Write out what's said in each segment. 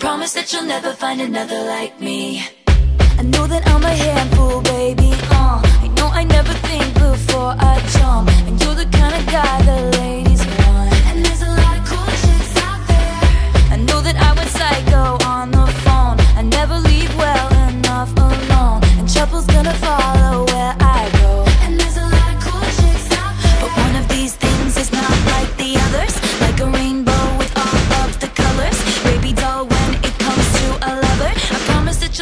promise that you'll never find another like me. I know that I'm a handful, baby,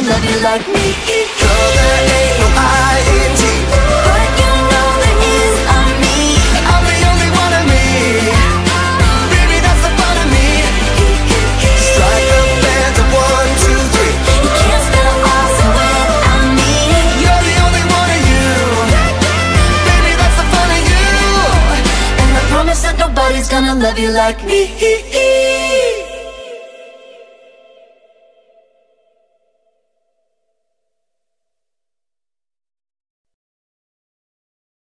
gonna love you like me. Girl, But you know a me. I'm the only one of me. Baby, that's the fun of me. Strike band one, two, three. You can't me You're the only one of you. Baby, that's the fun of you. And I promise that nobody's gonna love you like me